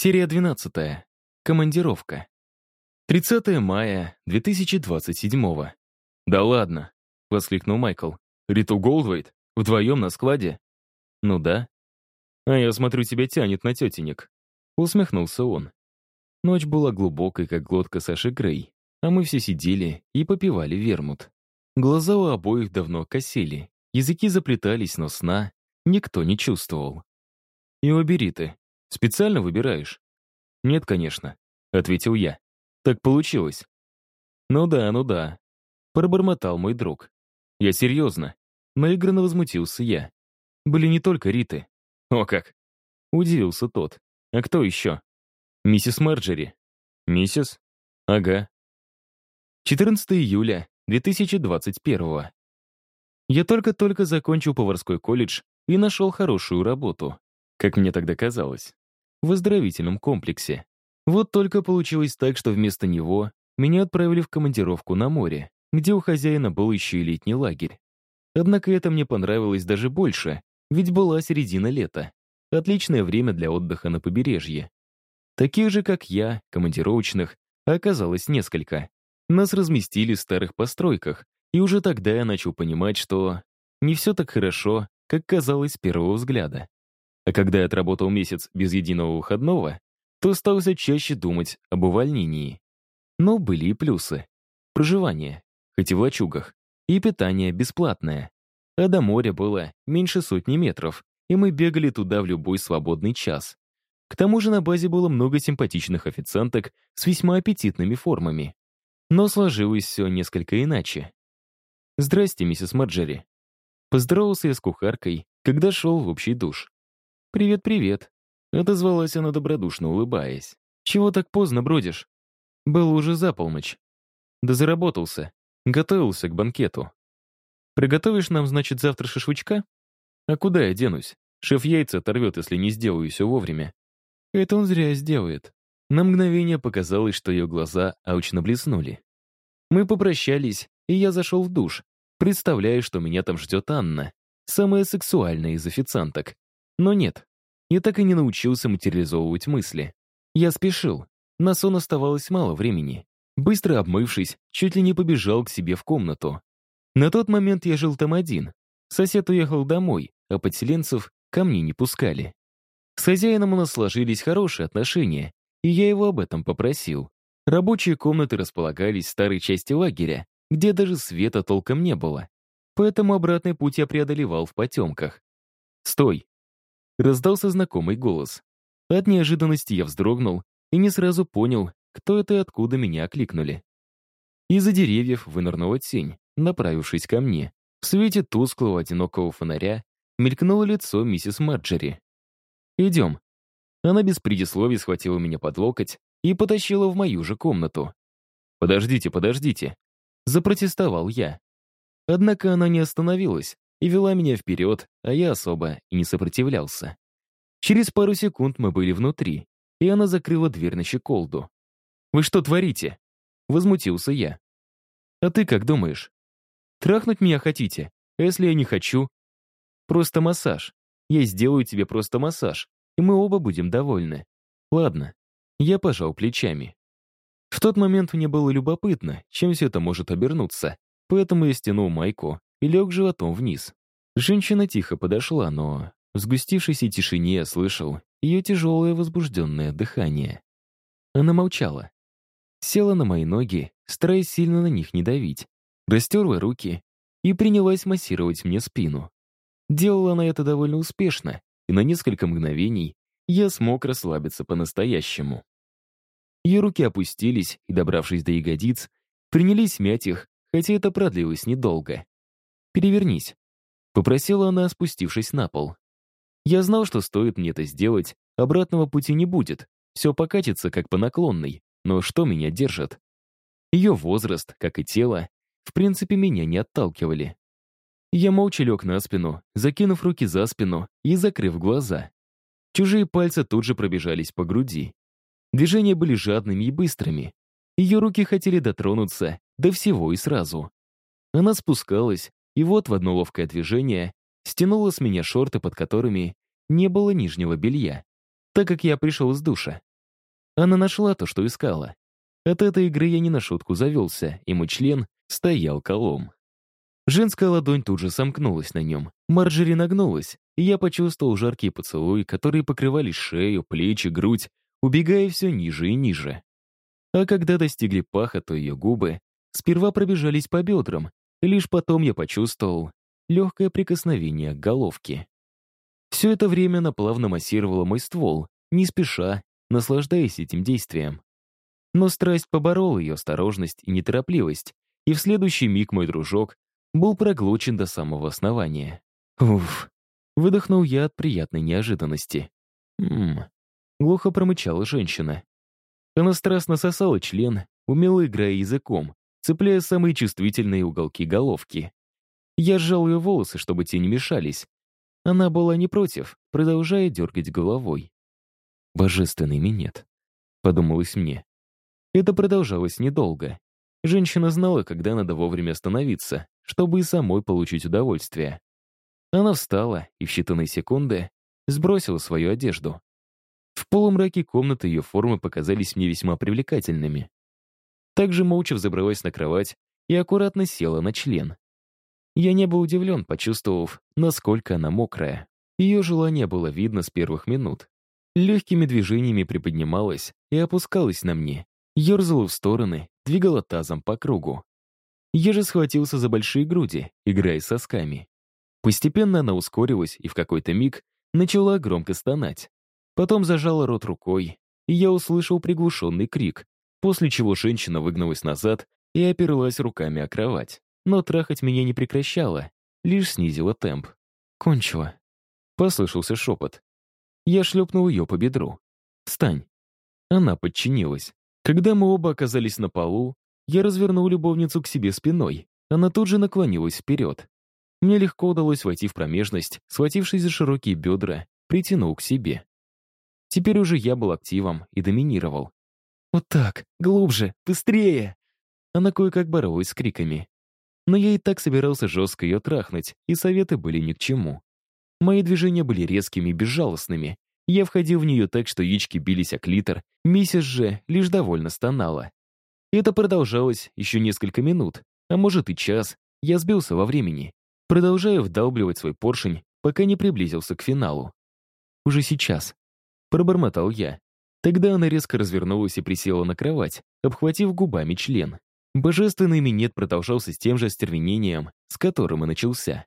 Серия 12. Командировка. 30 мая 2027 «Да ладно!» — воскликнул Майкл. «Риту Голдвейт? Вдвоем на складе?» «Ну да». «А я смотрю, тебя тянет на тетенек». Усмехнулся он. Ночь была глубокой, как глотка Саши Грей, а мы все сидели и попивали вермут. Глаза у обоих давно косели, языки заплетались, но сна никто не чувствовал. «И убери ты. Специально выбираешь?» «Нет, конечно», — ответил я. «Так получилось». «Ну да, ну да», — пробормотал мой друг. «Я серьезно». Наигранно возмутился я. Были не только Риты. «О как!» — удивился тот. «А кто еще?» «Миссис Марджери». «Миссис?» «Ага». 14 июля 2021 Я только-только закончил поварской колледж и нашел хорошую работу как мне тогда казалось, в оздоровительном комплексе. Вот только получилось так, что вместо него меня отправили в командировку на море, где у хозяина был еще и летний лагерь. Однако это мне понравилось даже больше, ведь была середина лета. Отличное время для отдыха на побережье. Таких же, как я, командировочных, оказалось несколько. Нас разместили в старых постройках, и уже тогда я начал понимать, что не все так хорошо, как казалось с первого взгляда. А когда я отработал месяц без единого выходного, то стал все чаще думать об увольнении. Но были и плюсы. Проживание, хоть и в лачугах, и питание бесплатное. А до моря было меньше сотни метров, и мы бегали туда в любой свободный час. К тому же на базе было много симпатичных официанток с весьма аппетитными формами. Но сложилось все несколько иначе. «Здрасте, миссис Марджери». Поздоровался я с кухаркой, когда шел в общий душ. «Привет-привет», — отозвалась она добродушно, улыбаясь. «Чего так поздно бродишь?» Было уже за полночь. Да заработался. Готовился к банкету. «Приготовишь нам, значит, завтра шашлычка?» «А куда я денусь? Шеф яйца оторвет, если не сделаю все вовремя». «Это он зря сделает». На мгновение показалось, что ее глаза аучно блеснули. Мы попрощались, и я зашел в душ, представляя, что меня там ждет Анна, самая сексуальная из официанток. Но нет, я так и не научился материализовывать мысли. Я спешил. На сон оставалось мало времени. Быстро обмывшись, чуть ли не побежал к себе в комнату. На тот момент я жил там один. Сосед уехал домой, а подселенцев ко мне не пускали. С хозяином у нас сложились хорошие отношения, и я его об этом попросил. Рабочие комнаты располагались в старой части лагеря, где даже света толком не было. Поэтому обратный путь я преодолевал в потемках. «Стой!» Раздался знакомый голос. От неожиданности я вздрогнул и не сразу понял, кто это и откуда меня окликнули. Из-за деревьев вынырнула тень, направившись ко мне. В свете тусклого одинокого фонаря мелькнуло лицо миссис Марджери. «Идем». Она без предисловий схватила меня под локоть и потащила в мою же комнату. «Подождите, подождите», — запротестовал я. Однако она не остановилась, и вела меня вперед, а я особо и не сопротивлялся. Через пару секунд мы были внутри, и она закрыла дверь на щеколду. «Вы что творите?» — возмутился я. «А ты как думаешь? Трахнуть меня хотите? А если я не хочу?» «Просто массаж. Я сделаю тебе просто массаж, и мы оба будем довольны. Ладно». Я пожал плечами. В тот момент мне было любопытно, чем все это может обернуться, поэтому я стянул майку и лег животом вниз. Женщина тихо подошла, но в сгустившейся тишине я слышал ее тяжелое возбужденное дыхание. Она молчала. Села на мои ноги, стараясь сильно на них не давить, растерла руки и принялась массировать мне спину. Делала она это довольно успешно, и на несколько мгновений я смог расслабиться по-настоящему. Ее руки опустились и, добравшись до ягодиц, принялись мять их, хотя это продлилось недолго. «Перевернись», — попросила она, спустившись на пол. Я знал, что стоит мне это сделать, обратного пути не будет, все покатится, как по наклонной, но что меня держит? Ее возраст, как и тело, в принципе, меня не отталкивали. Я молча лег на спину, закинув руки за спину и закрыв глаза. Чужие пальцы тут же пробежались по груди. Движения были жадными и быстрыми. Ее руки хотели дотронуться до всего и сразу. Она спускалась, и вот в одно ловкое движение стянула с меня шорты, под которыми не было нижнего белья, так как я пришел из душа. Она нашла то, что искала. От этой игры я не на шутку завелся, и мой член стоял колом. Женская ладонь тут же сомкнулась на нем. Марджери нагнулась, и я почувствовал жаркие поцелуи, которые покрывали шею, плечи, грудь, убегая все ниже и ниже. А когда достигли паха, то ее губы сперва пробежались по бедрам, и лишь потом я почувствовал легкое прикосновение к головке. Все это время она плавно массировала мой ствол, не спеша, наслаждаясь этим действием. Но страсть поборола ее осторожность и неторопливость, и в следующий миг мой дружок был проглочен до самого основания. Уф. Выдохнул я от приятной неожиданности. Ммм. Глухо промычала женщина. Она страстно сосала член, умело играя языком, цепляя самые чувствительные уголки головки. Я сжал ее волосы, чтобы те не мешались. Она была не против, продолжая дергать головой. «Божественный минет», — подумалось мне. Это продолжалось недолго. Женщина знала, когда надо вовремя остановиться, чтобы и самой получить удовольствие. Она встала и в считанные секунды сбросила свою одежду. В полумраке комнаты ее формы показались мне весьма привлекательными. Также молча взобралась на кровать и аккуратно села на член. Я не был удивлен, почувствовав, насколько она мокрая. Ее желание было видно с первых минут. Легкими движениями приподнималась и опускалась на мне, ерзала в стороны, двигала тазом по кругу. Я же схватился за большие груди, играя сосками. Постепенно она ускорилась и в какой-то миг начала громко стонать. Потом зажала рот рукой, и я услышал приглушенный крик, после чего женщина выгнулась назад и оперлась руками о кровать. Но трахать меня не прекращала, лишь снизила темп. «Кончила». Послышался шепот. Я шлепнул ее по бедру. «Встань». Она подчинилась. Когда мы оба оказались на полу, я развернул любовницу к себе спиной. Она тут же наклонилась вперед. Мне легко удалось войти в промежность, схватившись за широкие бедра, притянул к себе. Теперь уже я был активом и доминировал. «Вот так, глубже, быстрее!» Она кое-как боролась с криками. Но я и так собирался жестко ее трахнуть, и советы были ни к чему. Мои движения были резкими и безжалостными. Я входил в нее так, что яички бились о клитор, миссис же лишь довольно стонала. Это продолжалось еще несколько минут, а может и час. Я сбился во времени, продолжая вдалбливать свой поршень, пока не приблизился к финалу. Уже сейчас. Пробормотал я. Тогда она резко развернулась и присела на кровать, обхватив губами член. Божественный минет продолжался с тем же остервенением, с которым и начался.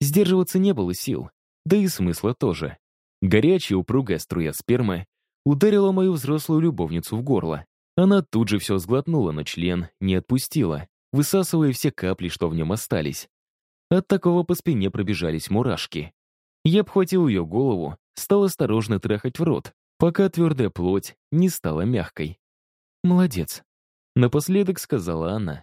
Сдерживаться не было сил. Да и смысла тоже. Горячая упругая струя спермы ударила мою взрослую любовницу в горло. Она тут же все сглотнула, но член не отпустила, высасывая все капли, что в нем остались. От такого по спине пробежались мурашки. Я обхватил ее голову, стал осторожно трахать в рот, пока твердая плоть не стала мягкой. «Молодец», — напоследок сказала она.